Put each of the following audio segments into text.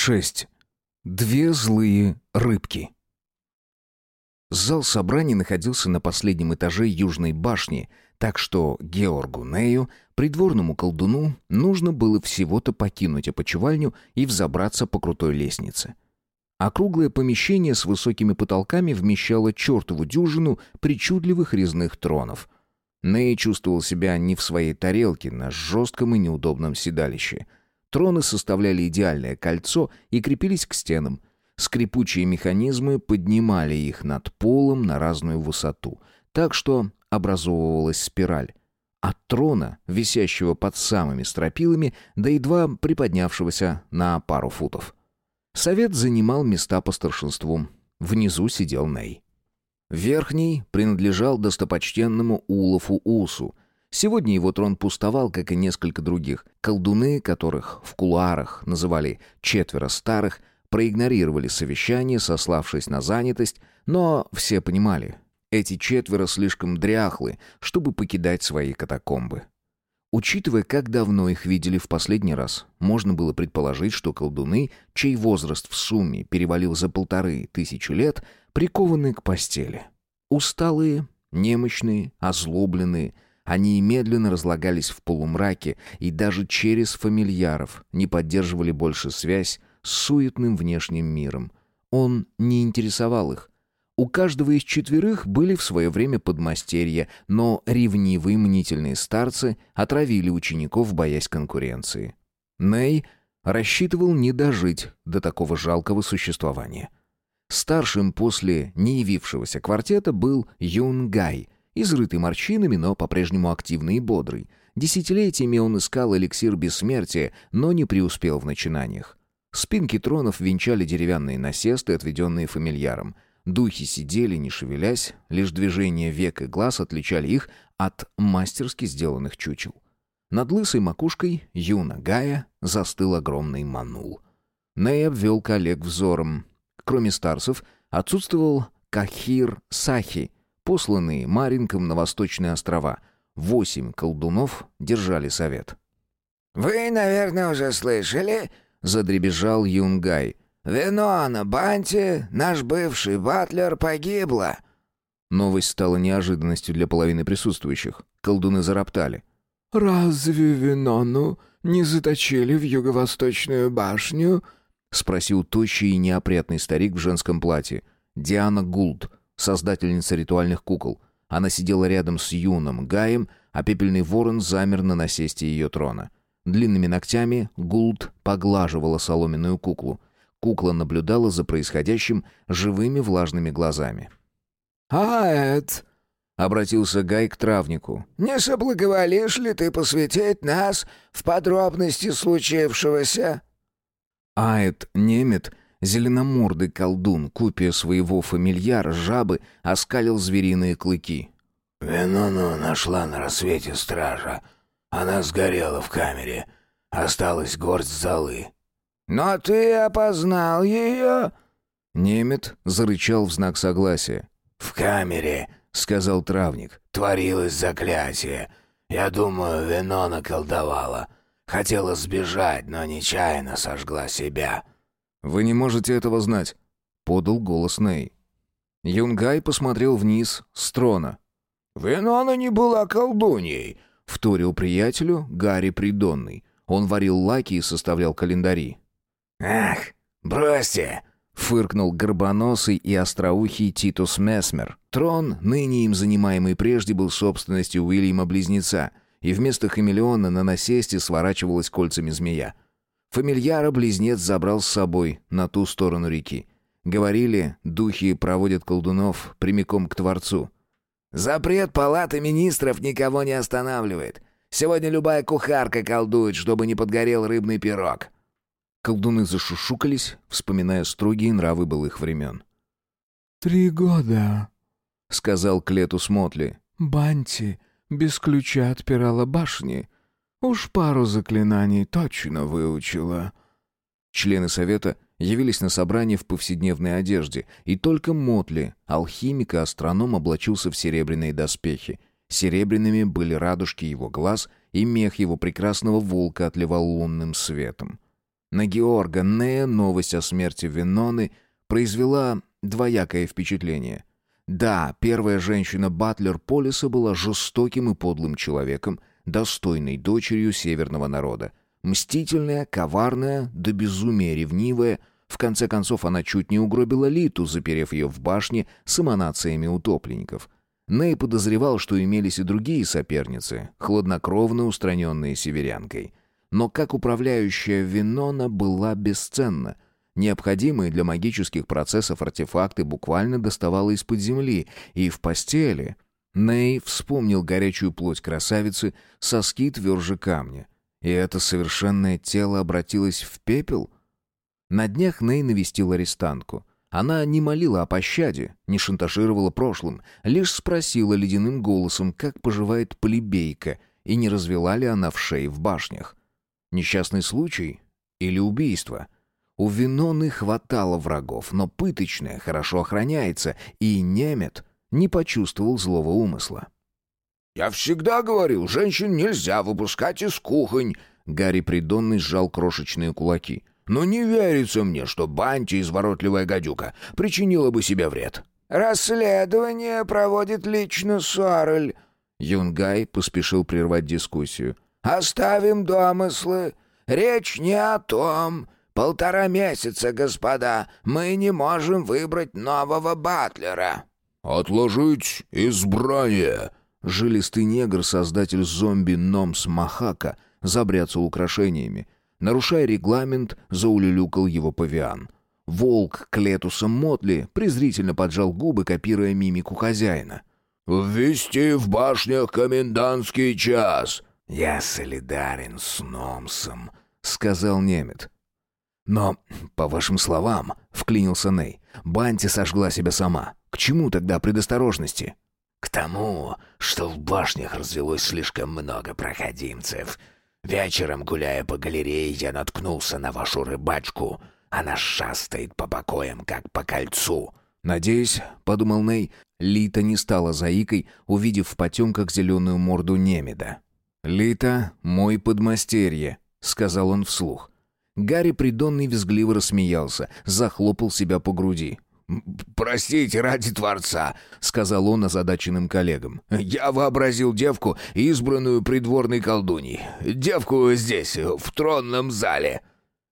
6. Две злые рыбки. Зал собраний находился на последнем этаже южной башни, так что Георгу Нею, придворному колдуну, нужно было всего-то покинуть опочивальню и взобраться по крутой лестнице. Округлое помещение с высокими потолками вмещало чертову дюжину причудливых резных тронов. Ней чувствовал себя не в своей тарелке на жестком и неудобном седалище — Троны составляли идеальное кольцо и крепились к стенам. Скрипучие механизмы поднимали их над полом на разную высоту, так что образовывалась спираль. От трона, висящего под самыми стропилами, до едва приподнявшегося на пару футов. Совет занимал места по старшинству. Внизу сидел Ней. Верхний принадлежал достопочтенному Улафу Усу — Сегодня его трон пустовал, как и несколько других. Колдуны, которых в кулуарах называли «четверо старых», проигнорировали совещание, сославшись на занятость, но все понимали, эти четверо слишком дряхлы, чтобы покидать свои катакомбы. Учитывая, как давно их видели в последний раз, можно было предположить, что колдуны, чей возраст в сумме перевалил за полторы тысячи лет, прикованы к постели. Усталые, немощные, озлобленные – они медленно разлагались в полумраке и даже через фамильяров не поддерживали больше связь с суетным внешним миром. Он не интересовал их. У каждого из четверых были в свое время подмастерья, но ревнивые мнительные старцы отравили учеников, боясь конкуренции. Ней рассчитывал не дожить до такого жалкого существования. Старшим после неявившегося квартета был Юн Гай — Изрытый морщинами, но по-прежнему активный и бодрый. Десятилетиями он искал эликсир бессмертия, но не преуспел в начинаниях. Спинки тронов венчали деревянные насесты, отведенные фамильяром. Духи сидели, не шевелясь, лишь движение век и глаз отличали их от мастерски сделанных чучел. Над лысой макушкой Юна Гая застыл огромный манул. Ней обвел коллег взором. Кроме старцев, отсутствовал Кахир Сахи — посланные Маринком на Восточные острова. Восемь колдунов держали совет. «Вы, наверное, уже слышали?» — задребезжал Юнгай. «Вино на банте, наш бывший батлер, погибла». Новость стала неожиданностью для половины присутствующих. Колдуны зароптали. «Разве Винону не заточили в юго-восточную башню?» — спросил тощий и неопрятный старик в женском платье. Диана Гулд, создательница ритуальных кукол. Она сидела рядом с юным Гаем, а пепельный ворон замер на насесте ее трона. Длинными ногтями Гулд поглаживала соломенную куклу. Кукла наблюдала за происходящим живыми влажными глазами. «А, Эд!» — обратился Гай к травнику. «Не соблаговолишь ли ты посвятить нас в подробности случившегося?» Аэт Немет Зеленомордый колдун, купия своего фамильяра, жабы, оскалил звериные клыки. «Венону нашла на рассвете стража. Она сгорела в камере. Осталась горсть золы». «Но ты опознал ее?» Немет зарычал в знак согласия. «В камере», — сказал травник, — «творилось заклятие. Я думаю, Венона колдовала. Хотела сбежать, но нечаянно сожгла себя». «Вы не можете этого знать», — подал голос Ней. Юнгай посмотрел вниз с трона. «Винона не была колдуньей», — вторил приятелю Гарри Придонный. Он варил лаки и составлял календари. «Ах, бросьте!» — фыркнул горбоносый и остроухий Титус Месмер. Трон, ныне им занимаемый прежде, был собственностью Уильяма-близнеца, и вместо хамелеона на насесте сворачивалась кольцами змея. Фамильяра близнец забрал с собой на ту сторону реки. Говорили, духи проводят колдунов прямиком к Творцу. «Запрет палаты министров никого не останавливает. Сегодня любая кухарка колдует, чтобы не подгорел рыбный пирог». Колдуны зашушукались, вспоминая строгие нравы былых времен. «Три года», — сказал Клетус Мотли. «Банти без ключа отпирала башни, Уж пару заклинаний точно выучила. Члены совета явились на собрание в повседневной одежде, и только Мотли, алхимик и астроном, облачился в серебряные доспехи. Серебряными были радужки его глаз, и мех его прекрасного волка отливал лунным светом. На Георга Нея новость о смерти Виноны произвела двоякое впечатление. Да, первая женщина Батлер Полиса была жестоким и подлым человеком, достойной дочерью северного народа. Мстительная, коварная, до безумия ревнивая, в конце концов она чуть не угробила Литу, заперев ее в башне с эманациями утопленников. Ней подозревал, что имелись и другие соперницы, хладнокровно устраненные северянкой. Но как управляющая Винона была бесценна — Необходимые для магических процессов артефакты буквально доставала из-под земли, и в постели Ней вспомнил горячую плоть красавицы, соски тверже камня. И это совершенное тело обратилось в пепел? На днях Ней навестил арестантку. Она не молила о пощаде, не шантажировала прошлым, лишь спросила ледяным голосом, как поживает плебейка, и не развела ли она в шее в башнях. Несчастный случай или убийство — у Виноны хватало врагов, но пыточная хорошо охраняется, и немет не почувствовал злого умысла. «Я всегда говорил, женщин нельзя выпускать из кухонь!» Гарри Придонный сжал крошечные кулаки. «Но не верится мне, что Банти, изворотливая гадюка, причинила бы себе вред». «Расследование проводит лично Сорель». Юнгай поспешил прервать дискуссию. «Оставим домыслы. Речь не о том. Полтора месяца, господа, мы не можем выбрать нового батлера». «Отложить избрание!» Жилистый негр, создатель зомби Номс Махака, забряцал украшениями. Нарушая регламент, заулюлюкал его павиан. Волк Клетуса Мотли презрительно поджал губы, копируя мимику хозяина. «Ввести в башнях комендантский час!» «Я солидарен с Номсом», — сказал немец. «Но, по вашим словам, — вклинился Ней, — Банти сожгла себя сама. К чему тогда предосторожности?» «К тому, что в башнях развелось слишком много проходимцев. Вечером, гуляя по галерее, я наткнулся на вашу рыбачку. Она шастает по покоям, как по кольцу». «Надеюсь, — подумал Ней, — Лита не стала заикой, увидев в потемках зеленую морду Немеда. «Лита — мой подмастерье», — сказал он вслух. Гарри Придонный визгливо рассмеялся, захлопал себя по груди. «Простите, ради Творца», — сказал он озадаченным коллегам. «Я вообразил девку, избранную придворной колдуней. Девку здесь, в тронном зале».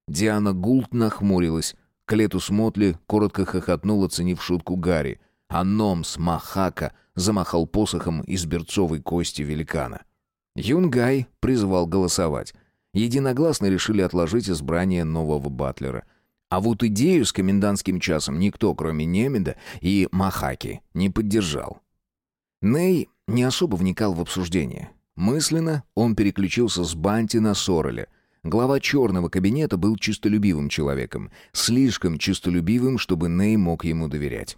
Диана Гулт нахмурилась. Клетус Мотли коротко хохотнул, оценив шутку Гарри. А Номс Махака замахал посохом из берцовой кости великана. Юнгай призвал голосовать единогласно решили отложить избрание нового батлера. А вот идею с комендантским часом никто, кроме Немеда и Махаки, не поддержал. Ней не особо вникал в обсуждение. Мысленно он переключился с Банти на Сореля. Глава черного кабинета был чистолюбивым человеком, слишком чистолюбивым, чтобы Ней мог ему доверять.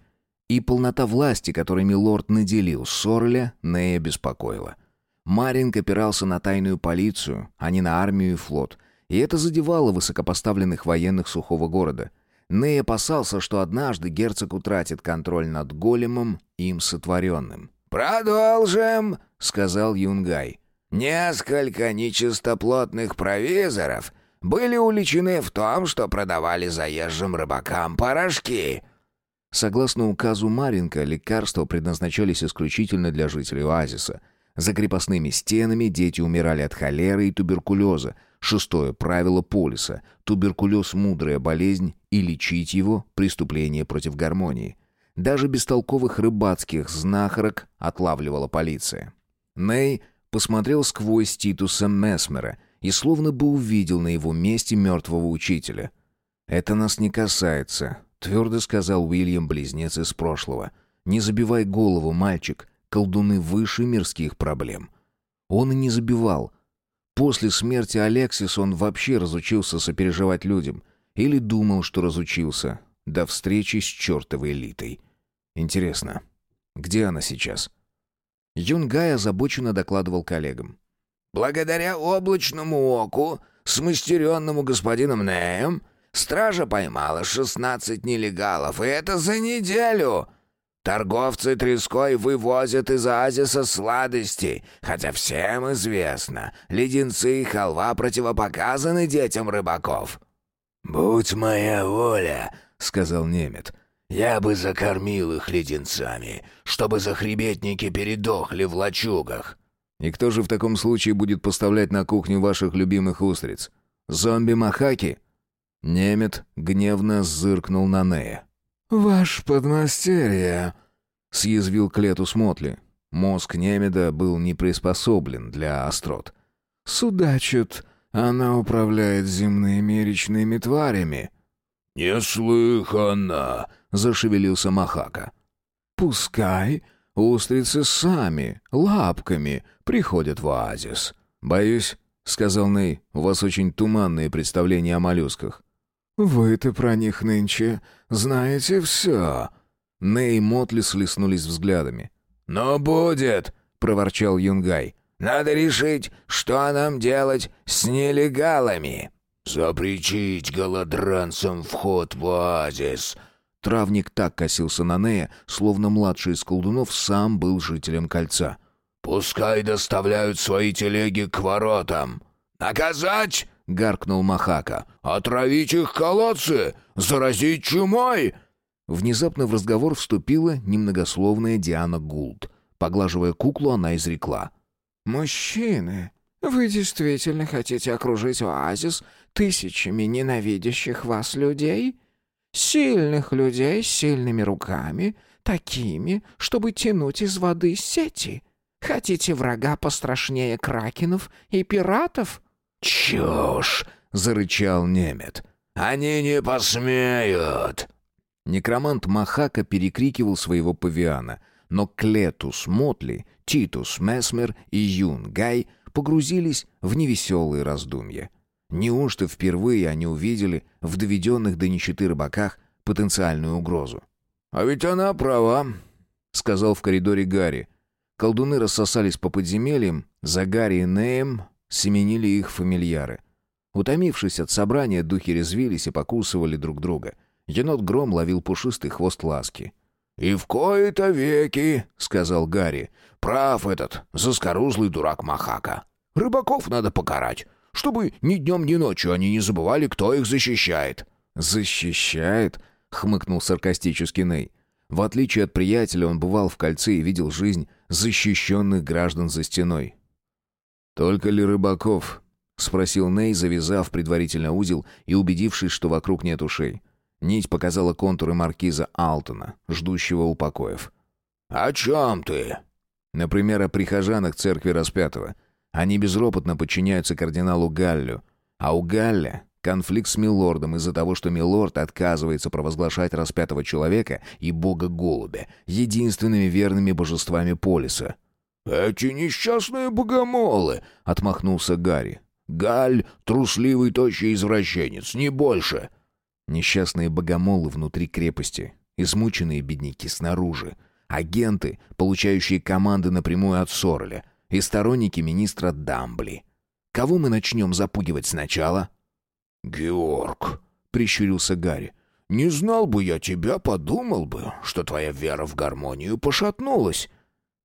И полнота власти, которыми лорд наделил Сореля, Нея беспокоила. — Маринг опирался на тайную полицию, а не на армию и флот. И это задевало высокопоставленных военных сухого города. Ней опасался, что однажды герцог утратит контроль над големом, им сотворенным. «Продолжим», — сказал Юнгай. «Несколько нечистоплотных провизоров были уличены в том, что продавали заезжим рыбакам порошки». Согласно указу Маринка, лекарства предназначались исключительно для жителей оазиса — за крепостными стенами дети умирали от холеры и туберкулеза. Шестое правило полиса. Туберкулез – мудрая болезнь, и лечить его – преступление против гармонии. Даже бестолковых рыбацких знахарок отлавливала полиция. Ней посмотрел сквозь Титуса Месмера и словно бы увидел на его месте мертвого учителя. «Это нас не касается», — твердо сказал Уильям, близнец из прошлого. «Не забивай голову, мальчик колдуны выше мирских проблем. Он и не забивал. После смерти Алексис он вообще разучился сопереживать людям. Или думал, что разучился. До встречи с чертовой элитой. Интересно, где она сейчас? Юнгай озабоченно докладывал коллегам. «Благодаря облачному оку, смастеренному господином Неем, стража поймала шестнадцать нелегалов, и это за неделю!» Торговцы треской вывозят из оазиса сладости, хотя всем известно, леденцы и халва противопоказаны детям рыбаков». «Будь моя воля», — сказал немец, — «я бы закормил их леденцами, чтобы захребетники передохли в лачугах». «И кто же в таком случае будет поставлять на кухню ваших любимых устриц? Зомби-махаки?» Немет гневно зыркнул на Нея. «Ваш подмастерье», — съязвил Клетус Мотли. Мозг Немеда был не приспособлен для острот. «Судачит, она управляет земными речными тварями». «Неслыханно!» — зашевелился Махака. «Пускай устрицы сами, лапками, приходят в оазис». «Боюсь», — сказал Ней, — «у вас очень туманные представления о моллюсках». «Вы-то про них нынче знаете все». Ней и Мотли слеснулись взглядами. «Но будет!» — проворчал Юнгай. «Надо решить, что нам делать с нелегалами». «Запретить голодранцам вход в оазис». Травник так косился на Нея, словно младший из колдунов сам был жителем кольца. «Пускай доставляют свои телеги к воротам». «Наказать?» — гаркнул Махака. «Отравить их колодцы? Заразить чумой?» Внезапно в разговор вступила немногословная Диана Гулд. Поглаживая куклу, она изрекла. «Мужчины, вы действительно хотите окружить оазис тысячами ненавидящих вас людей? Сильных людей с сильными руками, такими, чтобы тянуть из воды сети? Хотите врага пострашнее кракенов и пиратов?» «Чушь!» — зарычал немет. «Они не посмеют!» Некромант Махака перекрикивал своего павиана, но Клетус Мотли, Титус Месмер и Юн Гай погрузились в невеселые раздумья. Неужто впервые они увидели в доведенных до нищеты рыбаках потенциальную угрозу? «А ведь она права», — сказал в коридоре Гарри. Колдуны рассосались по подземельям, за Гарри и Неем семенили их фамильяры. Утомившись от собрания, духи резвились и покусывали друг друга — Енот Гром ловил пушистый хвост ласки. «И в кои-то веки», — сказал Гарри, — «прав этот заскорузлый дурак Махака. Рыбаков надо покарать, чтобы ни днем, ни ночью они не забывали, кто их защищает». «Защищает?» — хмыкнул саркастический Ней. В отличие от приятеля, он бывал в кольце и видел жизнь защищенных граждан за стеной. «Только ли рыбаков?» — спросил Ней, завязав предварительно узел и убедившись, что вокруг нет ушей. Нить показала контуры маркиза Алтона, ждущего у покоев. «О чем ты?» «Например, о прихожанах церкви распятого. Они безропотно подчиняются кардиналу Галлю. А у Галля конфликт с Милордом из-за того, что Милорд отказывается провозглашать распятого человека и бога-голубя единственными верными божествами Полиса». «Эти несчастные богомолы!» — отмахнулся Гарри. «Галь — трусливый тощий извращенец, не больше!» Несчастные богомолы внутри крепости, измученные бедняки снаружи, агенты, получающие команды напрямую от Сорля, и сторонники министра Дамбли. Кого мы начнем запугивать сначала? «Георг», — прищурился Гарри, — «не знал бы я тебя, подумал бы, что твоя вера в гармонию пошатнулась».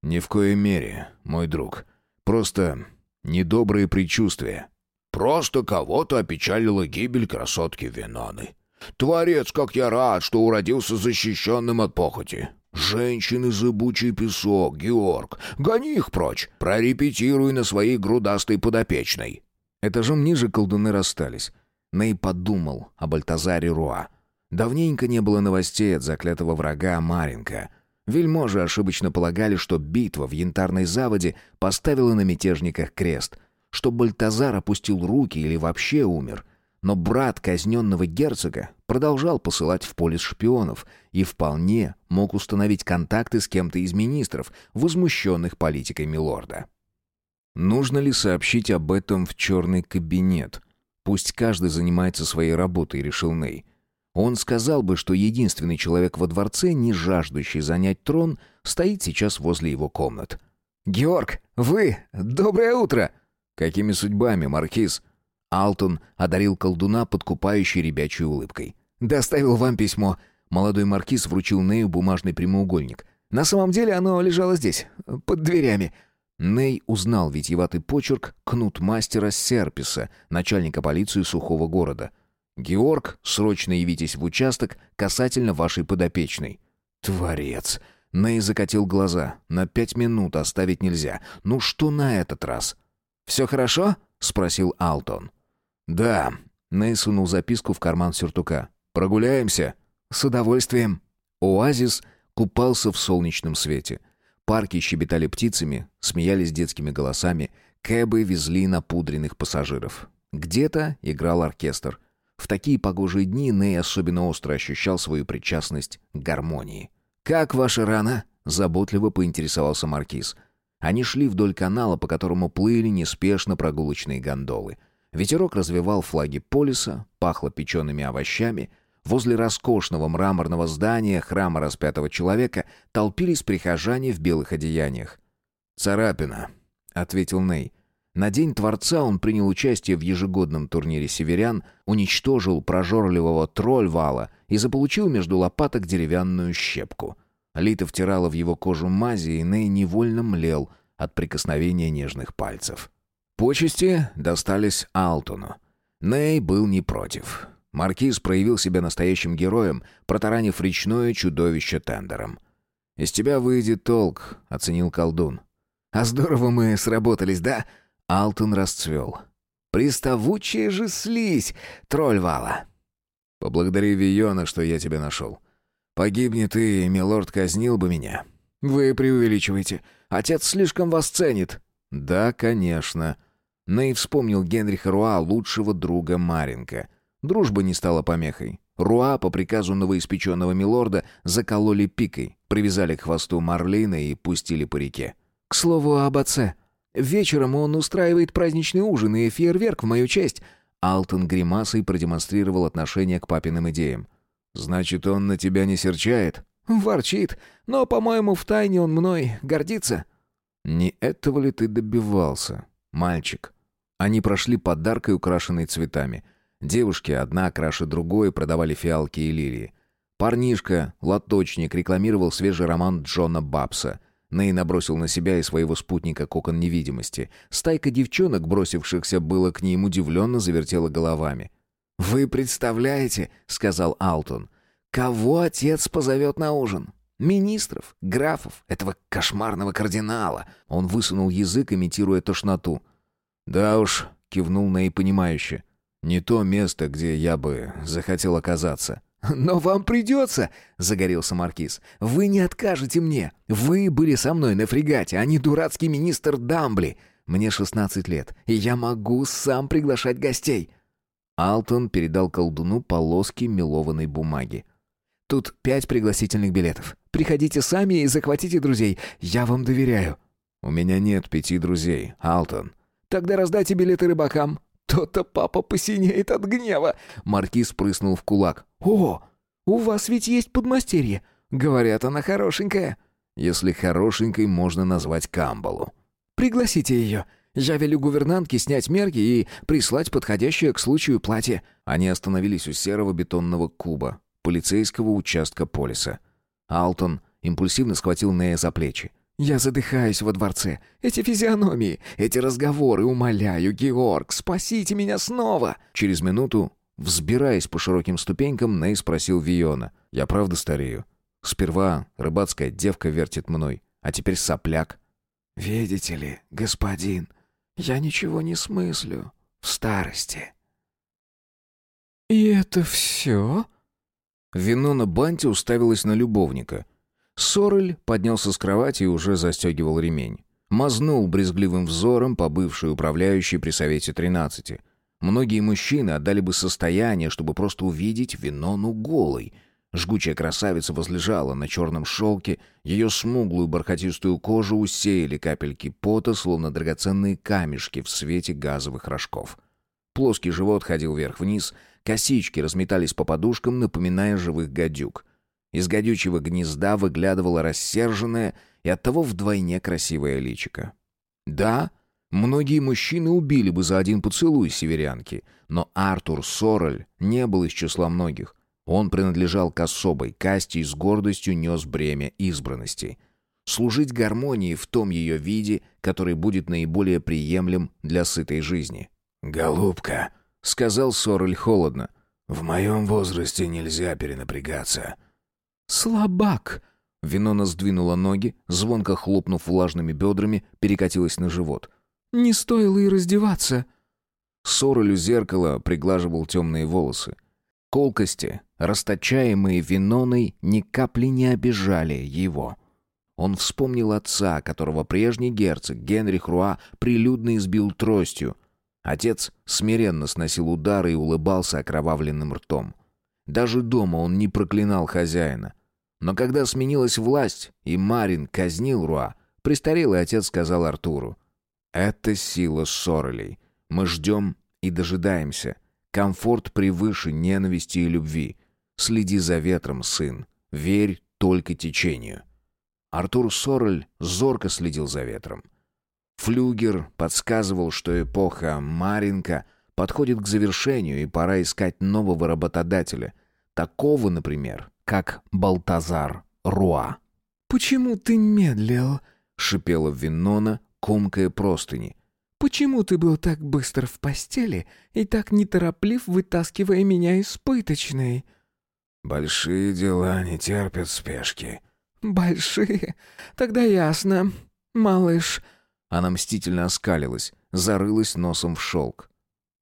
«Ни в коей мере, мой друг. Просто недобрые предчувствия». «Просто кого-то опечалила гибель красотки Виноны. Творец, как я рад, что уродился защищенным от похоти. Женщины зыбучий песок, Георг. Гони их прочь. Прорепетируй на своей грудастой подопечной. Этажом ниже колдуны расстались. Ней подумал об Альтазаре Руа. Давненько не было новостей от заклятого врага Маринка. Вельможи ошибочно полагали, что битва в Янтарной заводе поставила на мятежниках крест, что Бальтазар опустил руки или вообще умер — но брат казненного герцога продолжал посылать в полис шпионов и вполне мог установить контакты с кем-то из министров, возмущенных политикой милорда. Нужно ли сообщить об этом в черный кабинет? Пусть каждый занимается своей работой, решил Ней. Он сказал бы, что единственный человек во дворце, не жаждущий занять трон, стоит сейчас возле его комнат. «Георг, вы! Доброе утро!» «Какими судьбами, Маркиз?» Алтон одарил колдуна подкупающей ребячей улыбкой. «Доставил вам письмо». Молодой маркиз вручил Нею бумажный прямоугольник. «На самом деле оно лежало здесь, под дверями». Ней узнал витьеватый почерк кнут мастера Серписа, начальника полиции сухого города. Георг, срочно явитесь в участок касательно вашей подопечной». «Творец!» Ней закатил глаза. «На пять минут оставить нельзя. Ну что на этот раз?» «Все хорошо?» — спросил Алтон. «Да». Ней сунул записку в карман сюртука. «Прогуляемся?» «С удовольствием». Оазис купался в солнечном свете. Парки щебетали птицами, смеялись детскими голосами, кэбы везли напудренных пассажиров. Где-то играл оркестр. В такие погожие дни Ней особенно остро ощущал свою причастность к гармонии. «Как ваша рана?» — заботливо поинтересовался Маркиз. Они шли вдоль канала, по которому плыли неспешно прогулочные гондолы. Ветерок развивал флаги полиса, пахло печеными овощами — Возле роскошного мраморного здания храма распятого человека толпились прихожане в белых одеяниях. «Царапина», — ответил Ней. На День Творца он принял участие в ежегодном турнире северян, уничтожил прожорливого тролльвала и заполучил между лопаток деревянную щепку. Лита втирала в его кожу мази, и Ней невольно млел от прикосновения нежных пальцев. Почести достались Алтону. Ней был не против. Маркиз проявил себя настоящим героем, протаранив речное чудовище тендером. «Из тебя выйдет толк», — оценил колдун. «А здорово мы сработались, да?» Алтон расцвел. «Приставучая же слизь, тролль вала!» «Поблагодари Виона, что я тебя нашел. Погибни ты, и милорд казнил бы меня». «Вы преувеличиваете. Отец слишком вас ценит». «Да, конечно». Ней вспомнил Генриха Руа, лучшего друга Маринка. Дружба не стала помехой. Руа по приказу новоиспеченного милорда закололи пикой, привязали к хвосту Марлина и пустили по реке. «К слову об отце. Вечером он устраивает праздничный ужин и фейерверк в мою честь». Алтон гримасой продемонстрировал отношение к папиным идеям. «Значит, он на тебя не серчает?» «Ворчит, но, по-моему, втайне он мной гордится». «Не этого ли ты добивался, мальчик?» Они прошли подаркой, украшенной цветами. Девушки, одна краше другой, продавали фиалки и лилии. Парнишка, лоточник, рекламировал свежий роман Джона Бабса. Ней набросил на себя и своего спутника кокон невидимости. Стайка девчонок, бросившихся было к ним, удивленно завертела головами. «Вы представляете, — сказал Алтон, — кого отец позовет на ужин? Министров, графов, этого кошмарного кардинала!» Он высунул язык, имитируя тошноту. «Да уж», — кивнул Ней понимающе, — не то место, где я бы захотел оказаться. «Но вам придется!» — загорелся Маркиз. «Вы не откажете мне! Вы были со мной на фрегате, а не дурацкий министр Дамбли! Мне шестнадцать лет, и я могу сам приглашать гостей!» Алтон передал колдуну полоски мелованной бумаги. «Тут пять пригласительных билетов. Приходите сами и захватите друзей. Я вам доверяю». «У меня нет пяти друзей, Алтон». «Тогда раздайте билеты рыбакам. То-то папа посинеет от гнева. Маркиз прыснул в кулак. О, у вас ведь есть подмастерье. Говорят, она хорошенькая. Если хорошенькой можно назвать Камбалу. Пригласите ее. Я велю гувернантке снять мерки и прислать подходящее к случаю платье. Они остановились у серого бетонного куба, полицейского участка полиса. Алтон импульсивно схватил Нея за плечи. Я задыхаюсь во дворце. Эти физиономии, эти разговоры, умоляю, Георг, спасите меня снова!» Через минуту, взбираясь по широким ступенькам, Ней спросил Виона. «Я правда старею? Сперва рыбацкая девка вертит мной, а теперь сопляк». «Видите ли, господин, я ничего не смыслю в старости». «И это все?» Вино на банте уставилась на любовника — Сорель поднялся с кровати и уже застегивал ремень. Мазнул брезгливым взором по бывшей управляющей при Совете тринадцати. Многие мужчины отдали бы состояние, чтобы просто увидеть Винону голой. Жгучая красавица возлежала на черном шелке, ее смуглую бархатистую кожу усеяли капельки пота, словно драгоценные камешки в свете газовых рожков. Плоский живот ходил вверх-вниз, косички разметались по подушкам, напоминая живых гадюк — из гадючего гнезда выглядывало рассерженное и оттого вдвойне красивое личико. Да, многие мужчины убили бы за один поцелуй северянки, но Артур Сорель не был из числа многих. Он принадлежал к особой касте и с гордостью нес бремя избранности. Служить гармонии в том ее виде, который будет наиболее приемлем для сытой жизни. «Голубка», — сказал Сорель холодно, — В моем возрасте нельзя перенапрягаться». «Слабак!» Винона сдвинула ноги, звонко хлопнув влажными бедрами, перекатилась на живот. «Не стоило и раздеваться!» Сороль у зеркала приглаживал темные волосы. Колкости, расточаемые Виноной, ни капли не обижали его. Он вспомнил отца, которого прежний герцог Генрих Руа прилюдно избил тростью. Отец смиренно сносил удары и улыбался окровавленным ртом. Даже дома он не проклинал хозяина. Но когда сменилась власть, и Марин казнил Руа, престарелый отец сказал Артуру, «Это сила Соролей. Мы ждем и дожидаемся. Комфорт превыше ненависти и любви. Следи за ветром, сын. Верь только течению». Артур Сорель зорко следил за ветром. Флюгер подсказывал, что эпоха Маринка подходит к завершению и пора искать нового работодателя. Такого, например, как Балтазар Руа. «Почему ты медлил?» — шипела Винона, комкая простыни. «Почему ты был так быстро в постели и так нетороплив, вытаскивая меня из пыточной?» «Большие дела не терпят спешки», «Большие? Тогда ясно. Малыш...» Она мстительно оскалилась, зарылась носом в шелк.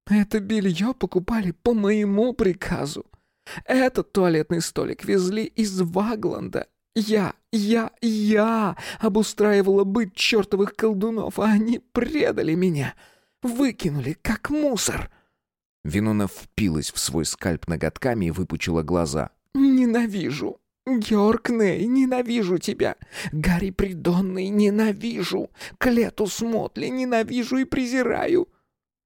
«Это белье покупали по моему приказу. Этот туалетный столик везли из Вагланда. Я, я, я обустраивала быт чертовых колдунов, а они предали меня. Выкинули, как мусор». Винона впилась в свой скальп ноготками и выпучила глаза. «Ненавижу. «Георг Ней, ненавижу тебя! Гарри Придонный, ненавижу! Клетус Мотли, ненавижу и презираю!»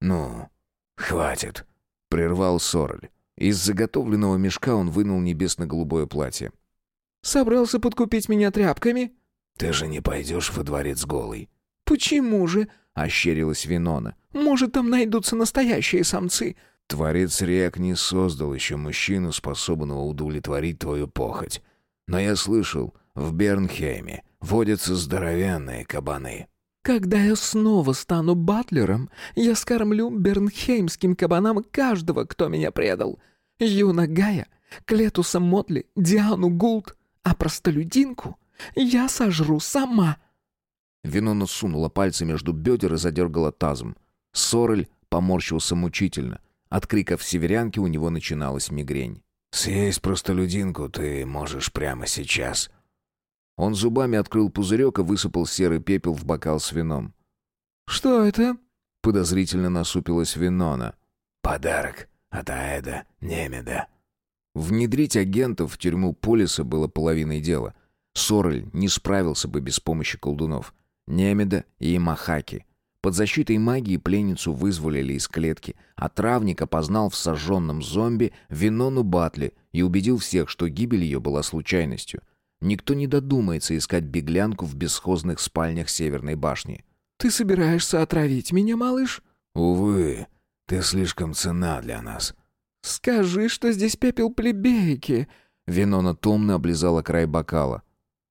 «Ну, хватит!» — прервал Сорель. Из заготовленного мешка он вынул небесно-голубое платье. «Собрался подкупить меня тряпками?» «Ты же не пойдешь во дворец голый». «Почему же?» — ощерилась Винона. «Может, там найдутся настоящие самцы?» Творец рек не создал еще мужчину, способного удовлетворить твою похоть. Но я слышал, в Бернхейме водятся здоровенные кабаны». «Когда я снова стану батлером, я скормлю бернхеймским кабанам каждого, кто меня предал. Юна Гая, Клетуса Мотли, Диану Гулт, а простолюдинку я сожру сама». Винона сунула пальцы между бедер и задергала тазом. Сорель поморщился мучительно. От криков северянки у него начиналась мигрень. «Съесть простолюдинку ты можешь прямо сейчас». Он зубами открыл пузырек и высыпал серый пепел в бокал с вином. «Что это?» — подозрительно насупилась Винона. «Подарок от Аэда Немеда». Внедрить агентов в тюрьму Полиса было половиной дела. Сорель не справился бы без помощи колдунов. Немеда и Махаки. Под защитой магии пленницу вызволили из клетки, а травник опознал в сожженном зомби Винону Батли и убедил всех, что гибель ее была случайностью. Никто не додумается искать беглянку в бесхозных спальнях Северной башни. «Ты собираешься отравить меня, малыш?» «Увы, ты слишком цена для нас». «Скажи, что здесь пепел плебейки». Винона томно облизала край бокала.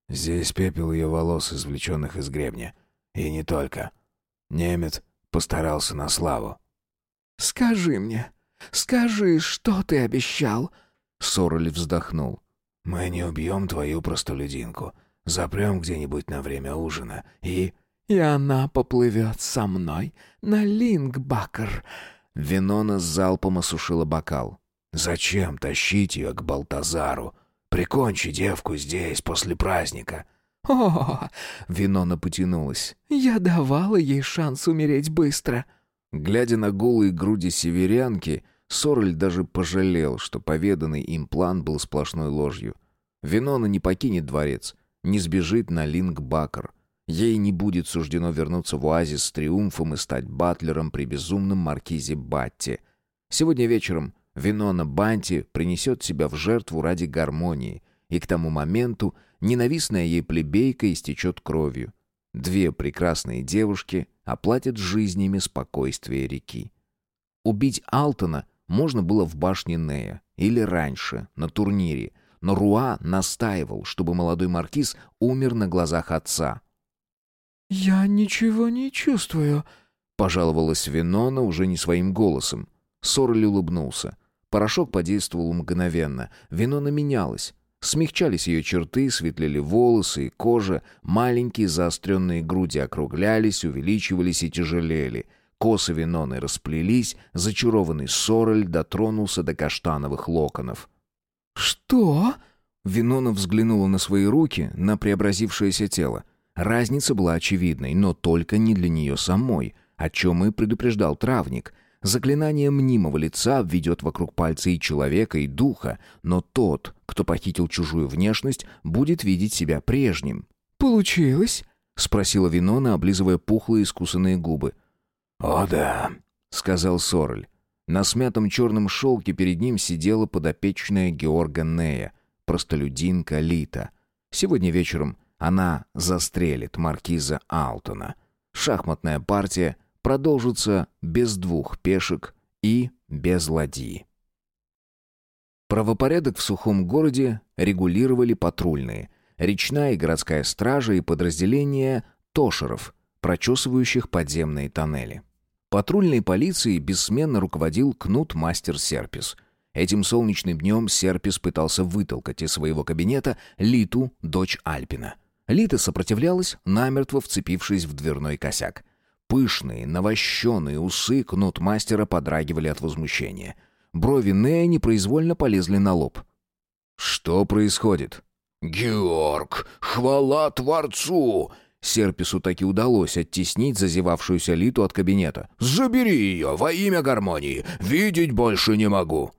«Здесь пепел ее волос, извлеченных из гребня. И не только». Немец постарался на славу. «Скажи мне, скажи, что ты обещал?» Сороль вздохнул. «Мы не убьем твою простолюдинку. Запрем где-нибудь на время ужина и...» «И она поплывет со мной на Лингбакер». Винона с залпом осушила бокал. «Зачем тащить ее к Балтазару? Прикончи девку здесь, после праздника. «О!» — Винона потянулась. «Я давала ей шанс умереть быстро». Глядя на голые груди северянки, Сорель даже пожалел, что поведанный им план был сплошной ложью. Винона не покинет дворец, не сбежит на Линг-Бакер. Ей не будет суждено вернуться в оазис с триумфом и стать батлером при безумном маркизе Батти. Сегодня вечером Винона Банти принесет себя в жертву ради гармонии, и к тому моменту ненавистная ей плебейка истечет кровью. Две прекрасные девушки оплатят жизнями спокойствие реки. Убить Алтона можно было в башне Нея или раньше, на турнире, но Руа настаивал, чтобы молодой маркиз умер на глазах отца. «Я ничего не чувствую», — пожаловалась Винона уже не своим голосом. Сорли улыбнулся. Порошок подействовал мгновенно. Вино наменялось. Смягчались ее черты, светлели волосы и кожа, маленькие заостренные груди округлялись, увеличивались и тяжелели. Косы Виноны расплелись, зачарованный Сорель дотронулся до каштановых локонов. «Что?» Винона взглянула на свои руки, на преобразившееся тело. Разница была очевидной, но только не для нее самой, о чем и предупреждал травник — Заклинание мнимого лица ведет вокруг пальца и человека, и духа, но тот, кто похитил чужую внешность, будет видеть себя прежним. «Получилось?» — спросила Винона, облизывая пухлые искусанные губы. «О да», — сказал Сорель. На смятом черном шелке перед ним сидела подопечная Георга Нея, простолюдинка Лита. Сегодня вечером она застрелит маркиза Алтона. Шахматная партия продолжится без двух пешек и без ладьи. Правопорядок в сухом городе регулировали патрульные, речная и городская стража и подразделения тошеров, прочесывающих подземные тоннели. Патрульной полицией бессменно руководил Кнут-мастер Серпис. Этим солнечным днем Серпис пытался вытолкать из своего кабинета Литу, дочь Альпина. Лита сопротивлялась, намертво вцепившись в дверной косяк. Пышные, навощенные усы кнут-мастера подрагивали от возмущения. Брови Нея непроизвольно полезли на лоб. «Что происходит?» «Георг, хвала Творцу!» Серпису таки удалось оттеснить зазевавшуюся Литу от кабинета. «Забери ее во имя гармонии! Видеть больше не могу!»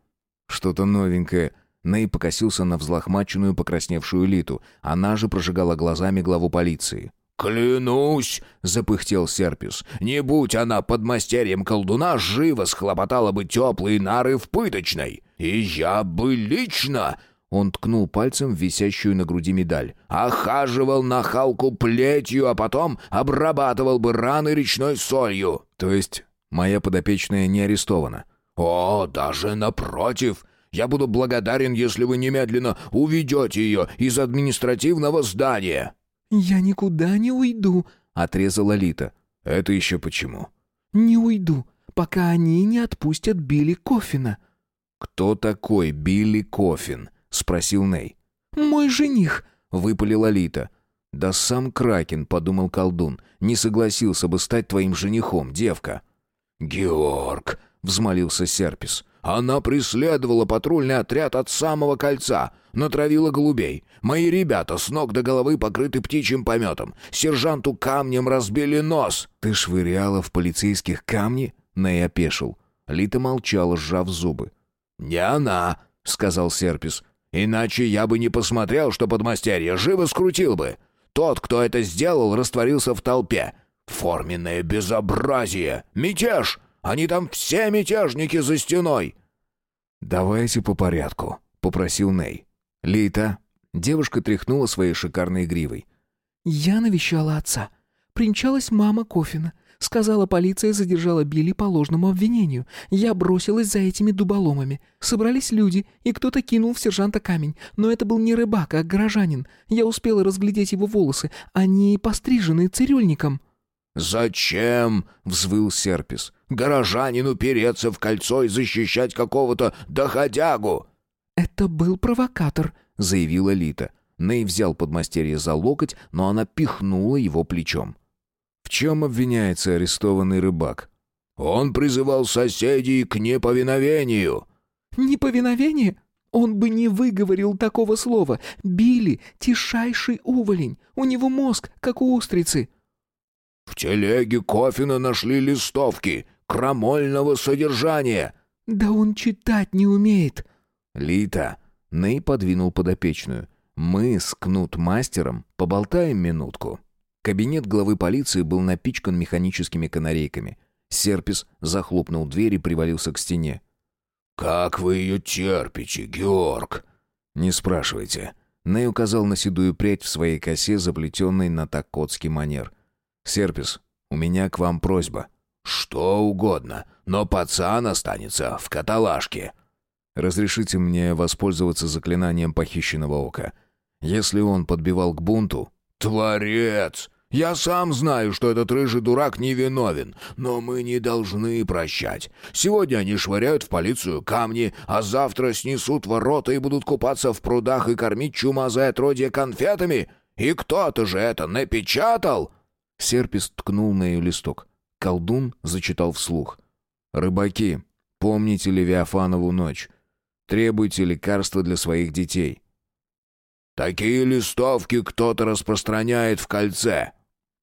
«Что-то новенькое». Ней покосился на взлохмаченную покрасневшую Литу. Она же прожигала глазами главу полиции. «Клянусь!» — запыхтел Серпис. «Не будь она под мастерьем колдуна, живо схлопотала бы теплые нары в пыточной! И я бы лично...» Он ткнул пальцем в висящую на груди медаль. «Охаживал на халку плетью, а потом обрабатывал бы раны речной солью». «То есть моя подопечная не арестована?» «О, даже напротив. Я буду благодарен, если вы немедленно уведете ее из административного здания». «Я никуда не уйду», — отрезала Лита. «Это еще почему?» «Не уйду, пока они не отпустят Билли Кофина». «Кто такой Билли Кофин?» — спросил Ней. «Мой жених», — выпалила Лита. «Да сам Кракен», — подумал колдун, — «не согласился бы стать твоим женихом, девка». «Георг», — взмолился Серпис, — «она преследовала патрульный отряд от самого кольца, натравила голубей. Мои ребята с ног до головы покрыты птичьим пометом. Сержанту камнем разбили нос». «Ты швыряла в полицейских камни?» — Ней опешил. Лита молчала, сжав зубы. «Не она», — сказал Серпис. «Иначе я бы не посмотрел, что подмастерье живо скрутил бы. Тот, кто это сделал, растворился в толпе. Форменное безобразие! Мятеж! Они там все мятежники за стеной!» «Давайте по порядку», — попросил Ней. «Лита». Девушка тряхнула своей шикарной гривой. «Я навещала отца. Примчалась мама Кофина. Сказала, полиция задержала Билли по ложному обвинению. Я бросилась за этими дуболомами. Собрались люди, и кто-то кинул в сержанта камень. Но это был не рыбак, а горожанин. Я успела разглядеть его волосы. Они пострижены цирюльником». «Зачем?» — взвыл Серпис. «Горожанину переться в кольцо и защищать какого-то доходягу!» «Это был провокатор», — заявила Лита. Ней взял подмастерье за локоть, но она пихнула его плечом. «В чем обвиняется арестованный рыбак?» «Он призывал соседей к неповиновению». «Неповиновение? Он бы не выговорил такого слова. Билли — тишайший уволень. У него мозг, как у устрицы». «В телеге Кофина нашли листовки крамольного содержания». «Да он читать не умеет». «Лита», — Ней подвинул подопечную, — «мы с Кнут-мастером поболтаем минутку». Кабинет главы полиции был напичкан механическими канарейками. Серпис захлопнул дверь и привалился к стене. «Как вы ее терпите, Георг?» «Не спрашивайте». Ней указал на седую прядь в своей косе, заплетенной на такотский манер. «Серпис, у меня к вам просьба». «Что угодно, но пацан останется в каталажке». Разрешите мне воспользоваться заклинанием похищенного ока. Если он подбивал к бунту... «Творец! Я сам знаю, что этот рыжий дурак невиновен, но мы не должны прощать. Сегодня они швыряют в полицию камни, а завтра снесут ворота и будут купаться в прудах и кормить чумазое отродье конфетами. И кто-то же это напечатал!» Серпис ткнул на ее листок. Колдун зачитал вслух. «Рыбаки, помните Левиафанову ночь. Требуйте лекарства для своих детей». «Такие листовки кто-то распространяет в кольце»,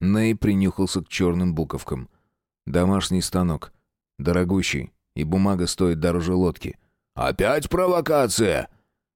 Ней принюхался к черным буковкам. «Домашний станок. Дорогущий. И бумага стоит дороже лодки». «Опять провокация?»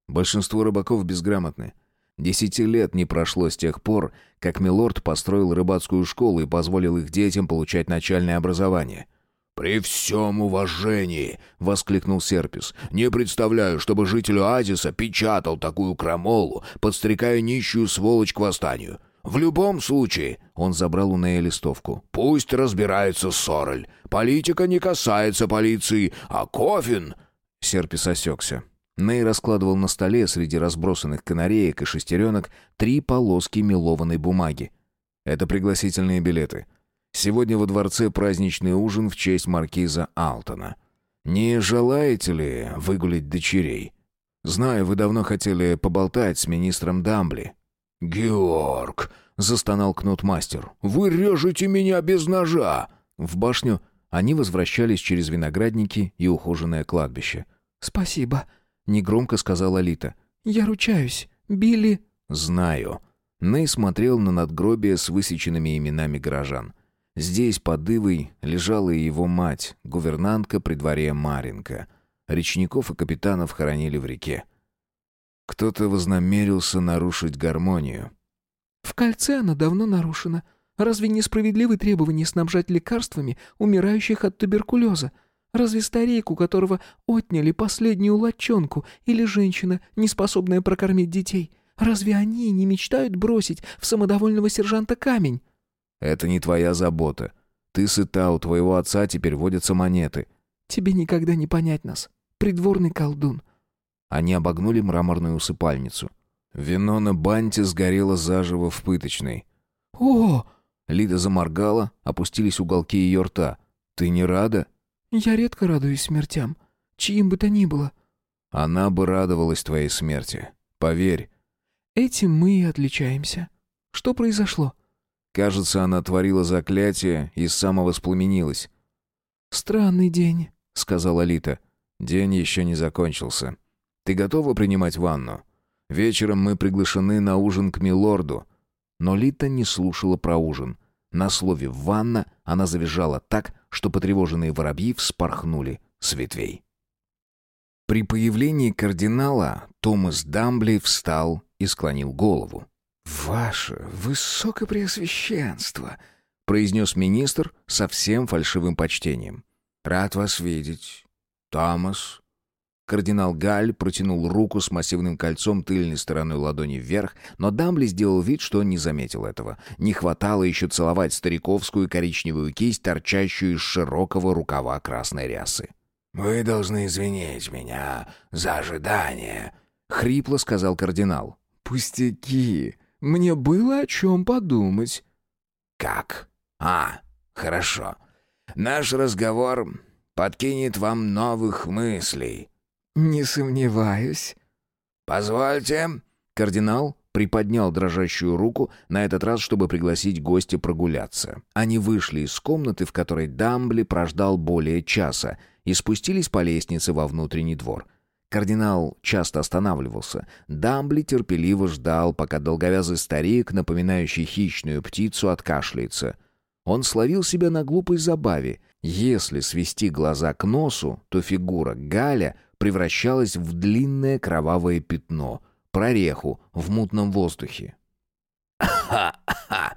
Большинство рыбаков безграмотны. Десяти лет не прошло с тех пор, как Милорд построил рыбацкую школу и позволил их детям получать начальное образование. «При всем уважении!» — воскликнул Серпис. «Не представляю, чтобы жителю Азиса печатал такую крамолу, подстрекая нищую сволочь к восстанию. В любом случае, он забрал у Нея листовку. Пусть разбирается Сорель. Политика не касается полиции, а Кофин... Серпис осекся. Ней раскладывал на столе среди разбросанных канареек и шестеренок три полоски мелованной бумаги. Это пригласительные билеты. Сегодня во дворце праздничный ужин в честь маркиза Алтона. Не желаете ли выгулить дочерей? Знаю, вы давно хотели поболтать с министром Дамбли. «Георг!» — застонал кнутмастер. «Вы режете меня без ножа!» В башню они возвращались через виноградники и ухоженное кладбище. «Спасибо», — негромко сказала Лита. «Я ручаюсь. Билли...» «Знаю». Ней смотрел на надгробие с высеченными именами горожан. Здесь, под Ивой, лежала и его мать, гувернантка при дворе Маринка. Речников и капитанов хоронили в реке. Кто-то вознамерился нарушить гармонию. «В кольце она давно нарушена. Разве несправедливы требования снабжать лекарствами умирающих от туберкулеза? Разве старик, у которого отняли последнюю латчонку, или женщина, не способная прокормить детей, разве они не мечтают бросить в самодовольного сержанта камень?» «Это не твоя забота. Ты сыта, у твоего отца теперь водятся монеты». «Тебе никогда не понять нас. Придворный колдун. Они обогнули мраморную усыпальницу. Вино на банте сгорело заживо в пыточной. «О!» Лида заморгала, опустились уголки ее рта. «Ты не рада?» «Я редко радуюсь смертям, чьим бы то ни было». «Она бы радовалась твоей смерти. Поверь». «Этим мы и отличаемся. Что произошло?» Кажется, она творила заклятие и самовоспламенилась. «Странный день», — сказала Лита. «День еще не закончился». Ты готова принимать ванну? Вечером мы приглашены на ужин к милорду». Но Лита не слушала про ужин. На слове «ванна» она завизжала так, что потревоженные воробьи вспорхнули с ветвей. При появлении кардинала Томас Дамбли встал и склонил голову. «Ваше Высокопреосвященство», — произнес министр со всем фальшивым почтением. «Рад вас видеть, Томас Кардинал Галь протянул руку с массивным кольцом тыльной стороной ладони вверх, но Дамбли сделал вид, что не заметил этого. Не хватало еще целовать стариковскую коричневую кисть, торчащую из широкого рукава красной рясы. «Вы должны извинить меня за ожидание», — хрипло сказал кардинал. «Пустяки. Мне было о чем подумать». «Как? А, хорошо. Наш разговор подкинет вам новых мыслей». «Не сомневаюсь». «Позвольте». Кардинал приподнял дрожащую руку, на этот раз, чтобы пригласить гостя прогуляться. Они вышли из комнаты, в которой Дамбли прождал более часа, и спустились по лестнице во внутренний двор. Кардинал часто останавливался. Дамбли терпеливо ждал, пока долговязый старик, напоминающий хищную птицу, откашляется. Он словил себя на глупой забаве. Если свести глаза к носу, то фигура Галя — превращалась в длинное кровавое пятно, прореху в мутном воздухе. «Ха-ха!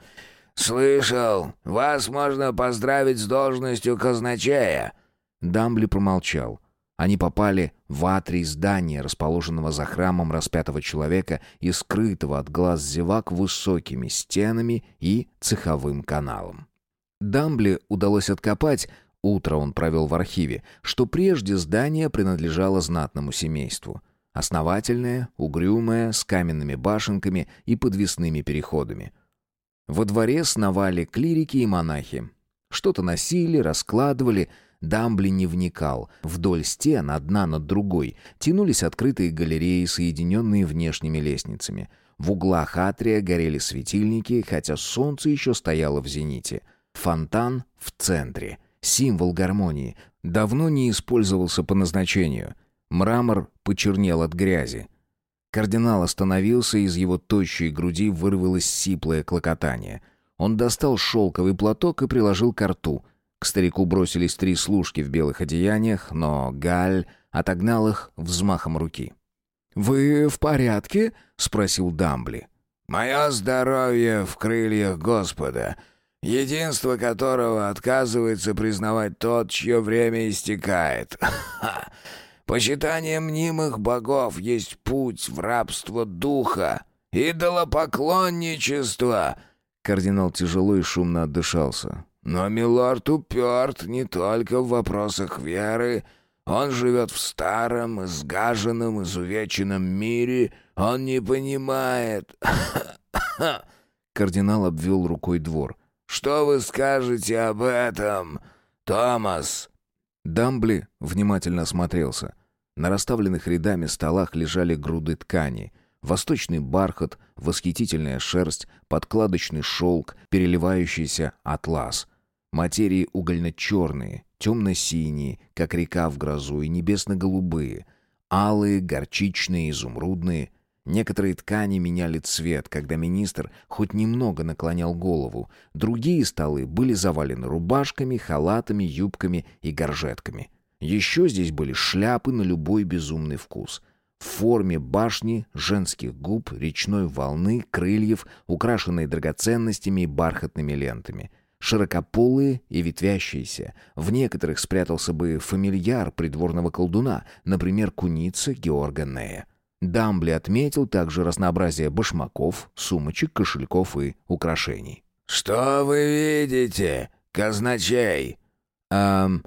Слышал, вас можно поздравить с должностью казначея!» Дамбли промолчал. Они попали в атрий здания, расположенного за храмом распятого человека и скрытого от глаз зевак высокими стенами и цеховым каналом. Дамбли удалось откопать Утро он провел в архиве, что прежде здание принадлежало знатному семейству. Основательное, угрюмое, с каменными башенками и подвесными переходами. Во дворе сновали клирики и монахи. Что-то носили, раскладывали. Дамбли не вникал. Вдоль стен, одна над другой, тянулись открытые галереи, соединенные внешними лестницами. В углах атрия горели светильники, хотя солнце еще стояло в зените. Фонтан в центре. Символ гармонии. Давно не использовался по назначению. Мрамор почернел от грязи. Кардинал остановился, из его тощей груди вырвалось сиплое клокотание. Он достал шелковый платок и приложил к рту. К старику бросились три служки в белых одеяниях, но Галь отогнал их взмахом руки. «Вы в порядке?» — спросил Дамбли. «Мое здоровье в крыльях Господа, единство которого отказывается признавать тот, чье время истекает. Почитание мнимых богов есть путь в рабство духа, идолопоклонничество». Кардинал тяжело и шумно отдышался. «Но милорд уперт не только в вопросах веры. Он живет в старом, изгаженном, изувеченном мире. Он не понимает...» Кардинал обвел рукой двор. «Что вы скажете об этом, Томас?» Дамбли внимательно осмотрелся. На расставленных рядами столах лежали груды ткани. Восточный бархат, восхитительная шерсть, подкладочный шелк, переливающийся атлас. Материи угольно-черные, темно-синие, как река в грозу, и небесно-голубые. Алые, горчичные, изумрудные. Некоторые ткани меняли цвет, когда министр хоть немного наклонял голову. Другие столы были завалены рубашками, халатами, юбками и горжетками. Еще здесь были шляпы на любой безумный вкус. В форме башни, женских губ, речной волны, крыльев, украшенные драгоценностями и бархатными лентами. Широкополые и ветвящиеся. В некоторых спрятался бы фамильяр придворного колдуна, например, куница Георга Нея. Дамбли отметил также разнообразие башмаков, сумочек, кошельков и украшений. «Что вы видите, казначей?» «Эм,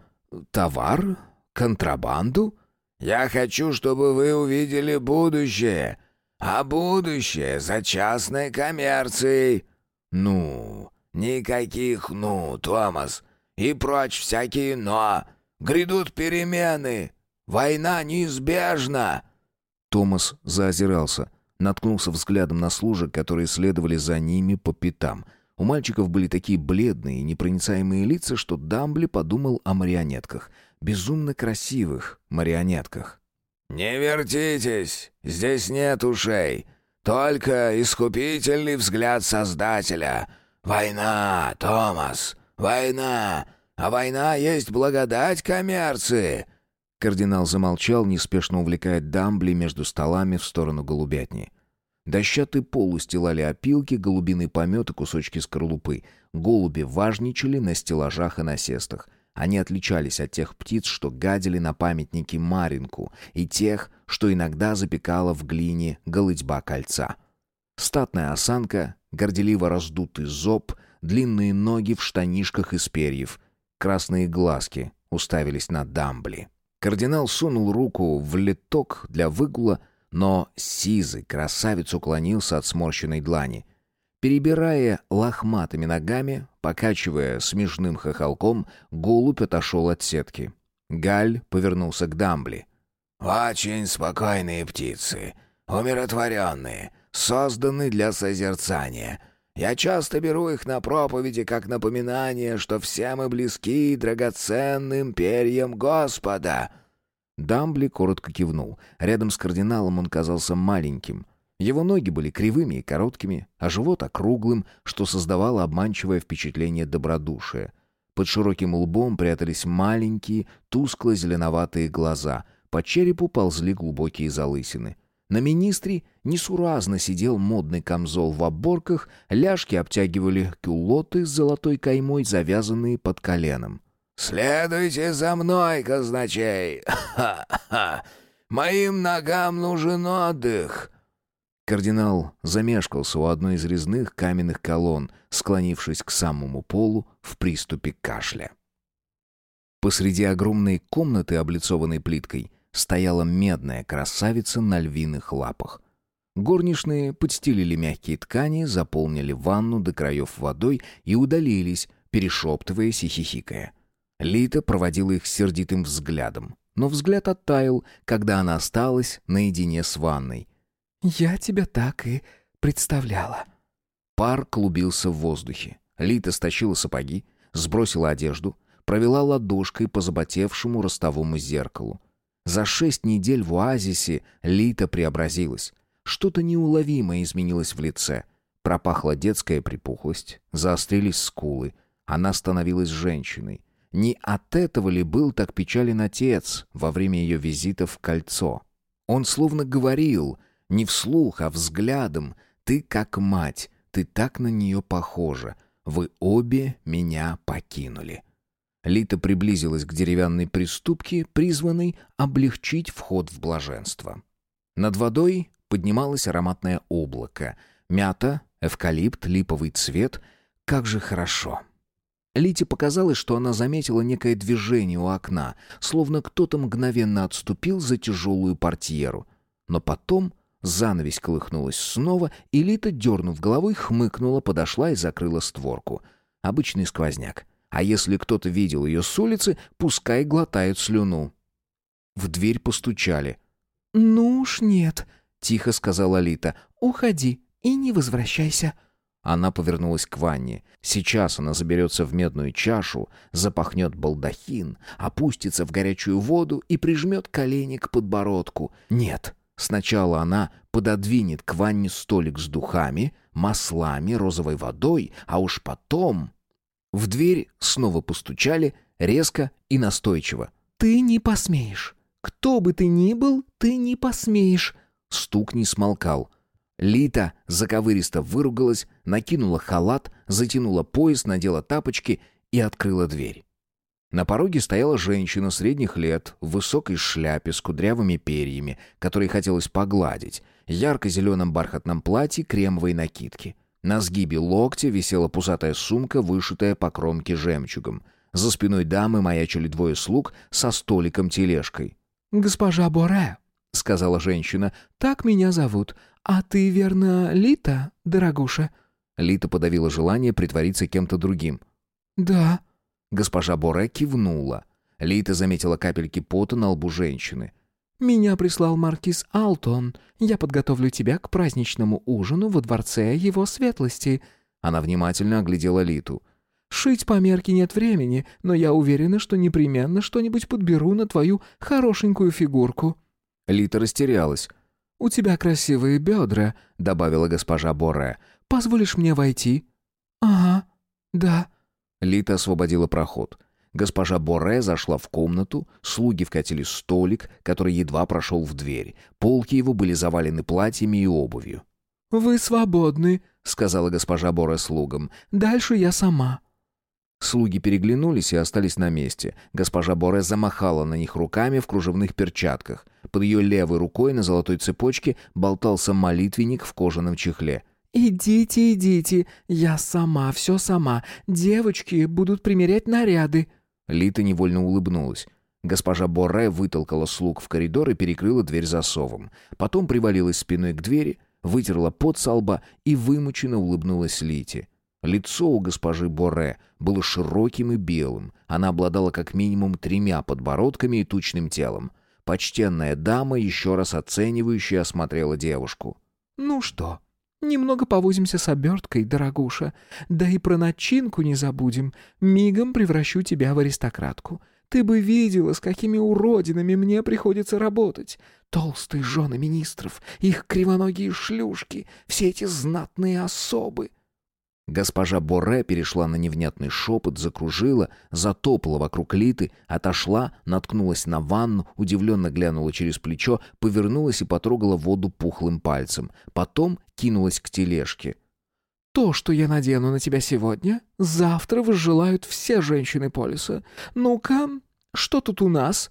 Товар? Контрабанду? Я хочу, чтобы вы увидели будущее. А будущее за частной коммерцией. Ну, никаких «ну», Томас. И прочь всякие «но». Грядут перемены. Война неизбежна. Томас заозирался, наткнулся взглядом на служек, которые следовали за ними по пятам — у мальчиков были такие бледные и непроницаемые лица, что Дамбли подумал о марионетках. Безумно красивых марионетках. «Не вертитесь! Здесь нет ушей. Только искупительный взгляд Создателя. Война, Томас! Война! А война есть благодать коммерции!» Кардинал замолчал, неспешно увлекая Дамбли между столами в сторону голубятни. Дощатый пол устилали опилки, голубиный помет и кусочки скорлупы. Голуби важничали на стеллажах и насестах. Они отличались от тех птиц, что гадили на памятнике Маринку, и тех, что иногда запекала в глине голытьба кольца. Статная осанка, горделиво раздутый зоб, длинные ноги в штанишках из перьев, красные глазки уставились на дамбли. Кардинал сунул руку в литок для выгула, но сизый красавец уклонился от сморщенной длани. Перебирая лохматыми ногами, покачивая смешным хохолком, голубь отошел от сетки. Галь повернулся к Дамбли. «Очень спокойные птицы, умиротворенные, созданы для созерцания. Я часто беру их на проповеди как напоминание, что все мы близки драгоценным перьям Господа». Дамбли коротко кивнул. Рядом с кардиналом он казался маленьким. Его ноги были кривыми и короткими, а живот округлым, что создавало обманчивое впечатление добродушия. Под широким лбом прятались маленькие, тускло-зеленоватые глаза. По черепу ползли глубокие залысины. На министре несуразно сидел модный камзол в оборках, ляжки обтягивали кюлоты с золотой каймой, завязанные под коленом. «Следуйте за мной, казначей! Ха-ха! Моим ногам нужен отдых!» Кардинал замешкался у одной из резных каменных колонн, склонившись к самому полу в приступе кашля. Посреди огромной комнаты, облицованной плиткой, стояла медная красавица на львиных лапах. Горничные подстелили мягкие ткани, заполнили ванну до краев водой и удалились, перешептываясь и хихикая. Лита проводила их сердитым взглядом, но взгляд оттаял, когда она осталась наедине с ванной. «Я тебя так и представляла». Пар клубился в воздухе. Лита стащила сапоги, сбросила одежду, провела ладошкой по заботевшему ростовому зеркалу. За шесть недель в оазисе Лита преобразилась. Что-то неуловимое изменилось в лице. Пропахла детская припухлость, заострились скулы. Она становилась женщиной. Не от этого ли был так печален отец во время ее визита в кольцо? Он словно говорил, не вслух, а взглядом, «Ты как мать, ты так на нее похожа. Вы обе меня покинули». Лита приблизилась к деревянной приступке, призванной облегчить вход в блаженство. Над водой поднималось ароматное облако. Мята, эвкалипт, липовый цвет. Как же хорошо. Лите показалось, что она заметила некое движение у окна, словно кто-то мгновенно отступил за тяжелую портьеру. Но потом занавесь колыхнулась снова, и Лита, дернув головой, хмыкнула, подошла и закрыла створку. Обычный сквозняк. А если кто-то видел ее с улицы, пускай глотают слюну. В дверь постучали. «Ну уж нет», — тихо сказала Лита. «Уходи и не возвращайся». Она повернулась к ванне. Сейчас она заберется в медную чашу, запахнет балдахин, опустится в горячую воду и прижмет колени к подбородку. Нет, сначала она пододвинет к ванне столик с духами, маслами, розовой водой, а уж потом... В дверь снова постучали, резко и настойчиво. «Ты не посмеешь. Кто бы ты ни был, ты не посмеешь». Стук не смолкал. Лита заковыристо выругалась, накинула халат, затянула пояс, надела тапочки и открыла дверь. На пороге стояла женщина средних лет, в высокой шляпе с кудрявыми перьями, которые хотелось погладить, ярко-зеленом бархатном платье, кремовой накидки. На сгибе локтя висела пузатая сумка, вышитая по кромке жемчугом. За спиной дамы маячили двое слуг со столиком-тележкой. «Госпожа Боре», — сказала женщина, — «так меня зовут. А ты, верно, Лита, дорогуша?» Лита подавила желание притвориться кем-то другим. «Да». Госпожа Боре кивнула. Лита заметила капельки пота на лбу женщины. «Меня прислал маркиз Алтон. Я подготовлю тебя к праздничному ужину во дворце его светлости». Она внимательно оглядела Литу. «Шить по мерке нет времени, но я уверена, что непременно что-нибудь подберу на твою хорошенькую фигурку». Лита растерялась. «У тебя красивые бедра», — добавила госпожа Боре. «Позволишь мне войти?» «Ага, да». Лита освободила проход. Госпожа Боре зашла в комнату, слуги вкатили столик, который едва прошел в дверь. Полки его были завалены платьями и обувью. «Вы свободны», — сказала госпожа Боре слугам. «Дальше я сама». Слуги переглянулись и остались на месте. Госпожа Боре замахала на них руками в кружевных перчатках. Под ее левой рукой на золотой цепочке болтался молитвенник в кожаном чехле. «Идите, идите, я сама, все сама. Девочки будут примерять наряды». Лита невольно улыбнулась. Госпожа Борре вытолкала слуг в коридор и перекрыла дверь засовом. Потом привалилась спиной к двери, вытерла пот со лба и вымученно улыбнулась Лите. Лицо у госпожи Борре было широким и белым. Она обладала как минимум тремя подбородками и тучным телом. Почтенная дама еще раз оценивающе осмотрела девушку. «Ну что, Немного повозимся с оберткой, дорогуша. Да и про начинку не забудем. Мигом превращу тебя в аристократку. Ты бы видела, с какими уродинами мне приходится работать. Толстые жены министров, их кривоногие шлюшки, все эти знатные особы. Госпожа Боре перешла на невнятный шепот, закружила, затопала вокруг Литы, отошла, наткнулась на ванну, удивленно глянула через плечо, повернулась и потрогала воду пухлым пальцем. Потом кинулась к тележке. «То, что я надену на тебя сегодня, завтра возжелают все женщины полиса. Ну-ка, что тут у нас?»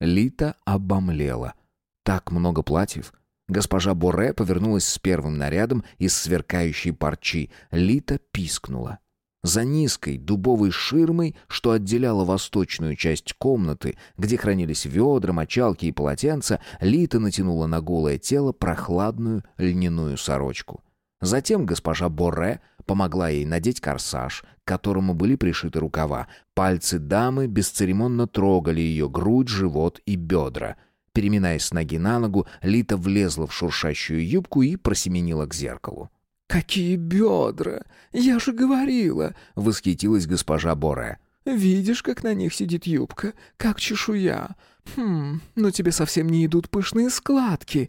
Лита обомлела. Так много платьев, Госпожа Боре повернулась с первым нарядом из сверкающей парчи. Лита пискнула. За низкой дубовой ширмой, что отделяла восточную часть комнаты, где хранились ведра, мочалки и полотенца, Лита натянула на голое тело прохладную льняную сорочку. Затем госпожа Борре помогла ей надеть корсаж, к которому были пришиты рукава. Пальцы дамы бесцеремонно трогали ее грудь, живот и бедра. Переминаясь с ноги на ногу, Лита влезла в шуршащую юбку и просеменила к зеркалу. «Какие бедра! Я же говорила!» — восхитилась госпожа Боре. «Видишь, как на них сидит юбка, как чешуя. Хм, но тебе совсем не идут пышные складки».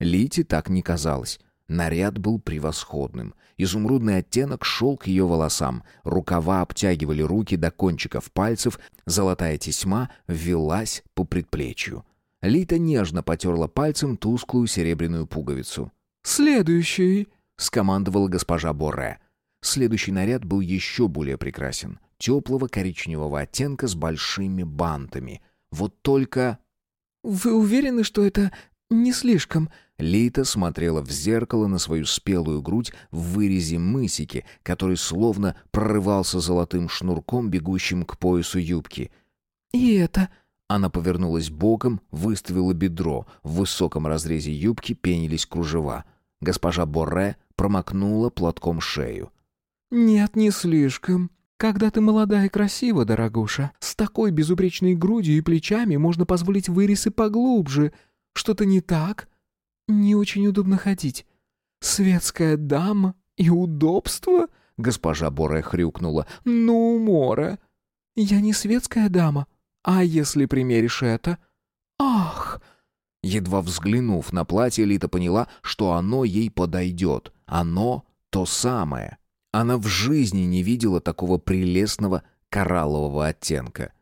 Лите так не казалось. Наряд был превосходным. Изумрудный оттенок шел к ее волосам. Рукава обтягивали руки до кончиков пальцев, золотая тесьма ввелась по предплечью. Лита нежно потерла пальцем тусклую серебряную пуговицу. «Следующий!» — скомандовала госпожа Борре. Следующий наряд был еще более прекрасен. Теплого коричневого оттенка с большими бантами. Вот только... «Вы уверены, что это не слишком?» Лита смотрела в зеркало на свою спелую грудь в вырезе мысики, который словно прорывался золотым шнурком, бегущим к поясу юбки. «И это...» Она повернулась боком, выставила бедро. В высоком разрезе юбки пенились кружева. Госпожа Борре промокнула платком шею. «Нет, не слишком. Когда ты молода и красива, дорогуша, с такой безупречной грудью и плечами можно позволить вырез и поглубже. Что-то не так? Не очень удобно ходить. Светская дама и удобство?» Госпожа Борре хрюкнула. «Ну, Мора, я не светская дама. А если примеришь это? Ах!» Едва взглянув на платье, Лита поняла, что оно ей подойдет. Оно то самое. Она в жизни не видела такого прелестного кораллового оттенка.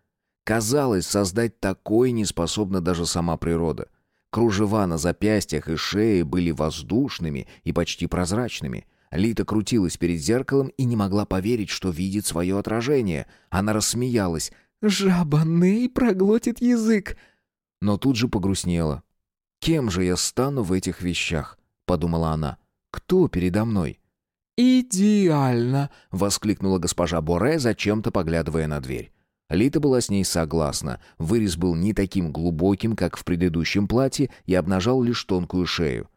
Казалось, создать такой не способна даже сама природа. Кружева на запястьях и шее были воздушными и почти прозрачными. Лита крутилась перед зеркалом и не могла поверить, что видит свое отражение. Она рассмеялась. «Жаба Ней проглотит язык!» Но тут же погрустнела. «Кем же я стану в этих вещах?» — подумала она. «Кто передо мной?» «Идеально!» — воскликнула госпожа Боре, зачем-то поглядывая на дверь. Лита была с ней согласна. Вырез был не таким глубоким, как в предыдущем платье, и обнажал лишь тонкую шею.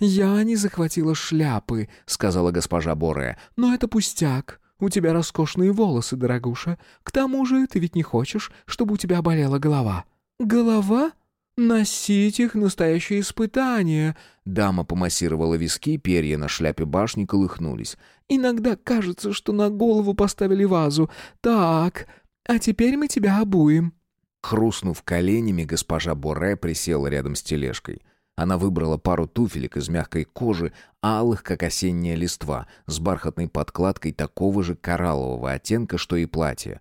«Я не захватила шляпы», — сказала госпожа Боре. «Но это пустяк. У тебя роскошные волосы, дорогуша. К тому же ты ведь не хочешь, чтобы у тебя болела голова». «Голова?» «Носить их — настоящее испытание!» Дама помассировала виски, перья на шляпе башни колыхнулись. «Иногда кажется, что на голову поставили вазу. Так, а теперь мы тебя обуем». Хрустнув коленями, госпожа Боре присела рядом с тележкой. Она выбрала пару туфелек из мягкой кожи, алых, как осенняя листва, с бархатной подкладкой такого же кораллового оттенка, что и платье.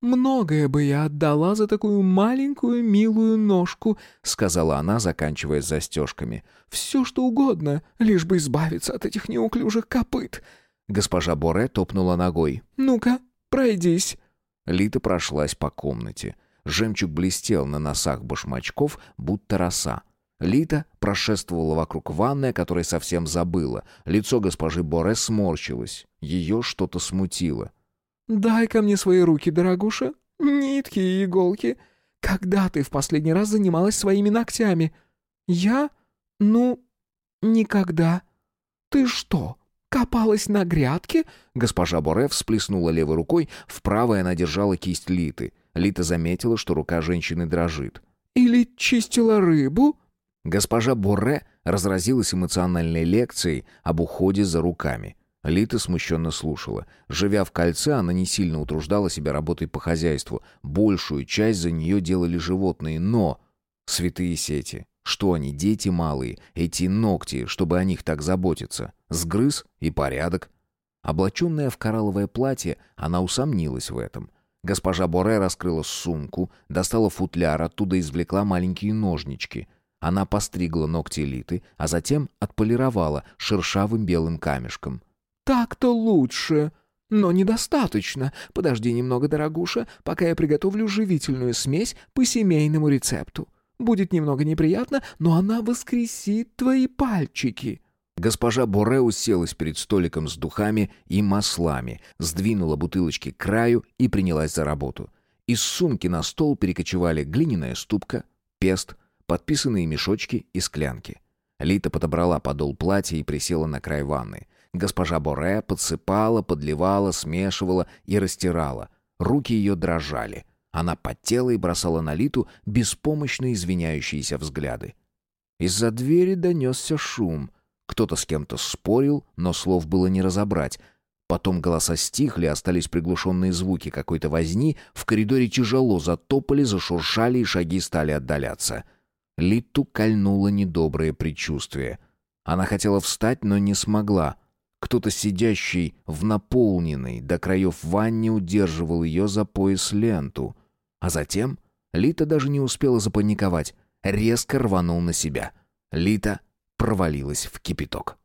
«Многое бы я отдала за такую маленькую милую ножку», — сказала она, заканчивая застежками. «Все, что угодно, лишь бы избавиться от этих неуклюжих копыт». Госпожа Боре топнула ногой. «Ну-ка, пройдись». Лита прошлась по комнате. Жемчуг блестел на носах башмачков, будто роса. Лита прошествовала вокруг ванной, о которой совсем забыла. Лицо госпожи Боре сморщилось. Ее что-то смутило. «Дай-ка мне свои руки, дорогуша. Нитки и иголки. Когда ты в последний раз занималась своими ногтями?» «Я? Ну, никогда. Ты что, копалась на грядке?» Госпожа Боре всплеснула левой рукой, в правой она держала кисть Литы. Лита заметила, что рука женщины дрожит. «Или чистила рыбу?» Госпожа Боре разразилась эмоциональной лекцией об уходе за руками. Лита смущенно слушала. Живя в кольце, она не сильно утруждала себя работой по хозяйству. Большую часть за нее делали животные, но... Святые сети. Что они, дети малые, эти ногти, чтобы о них так заботиться? Сгрыз и порядок. Облаченная в коралловое платье, она усомнилась в этом. Госпожа Боре раскрыла сумку, достала футляр, оттуда извлекла маленькие ножнички. Она постригла ногти Литы, а затем отполировала шершавым белым камешком. «Так-то лучше. Но недостаточно. Подожди немного, дорогуша, пока я приготовлю живительную смесь по семейному рецепту. Будет немного неприятно, но она воскресит твои пальчики». Госпожа Боре уселась перед столиком с духами и маслами, сдвинула бутылочки к краю и принялась за работу. Из сумки на стол перекочевали глиняная ступка, пест, подписанные мешочки и склянки. Лита подобрала подол платья и присела на край ванны. Госпожа Боре подсыпала, подливала, смешивала и растирала. Руки ее дрожали. Она потела и бросала на Литу беспомощно извиняющиеся взгляды. Из-за двери донесся шум. Кто-то с кем-то спорил, но слов было не разобрать. Потом голоса стихли, остались приглушенные звуки какой-то возни, в коридоре тяжело затопали, зашуршали, и шаги стали отдаляться. Литу кольнуло недоброе предчувствие. Она хотела встать, но не смогла. Кто-то, сидящий в наполненной до краев ванне, удерживал ее за пояс ленту. А затем Лита даже не успела запаниковать, резко рванул на себя. Лита провалилась в кипяток.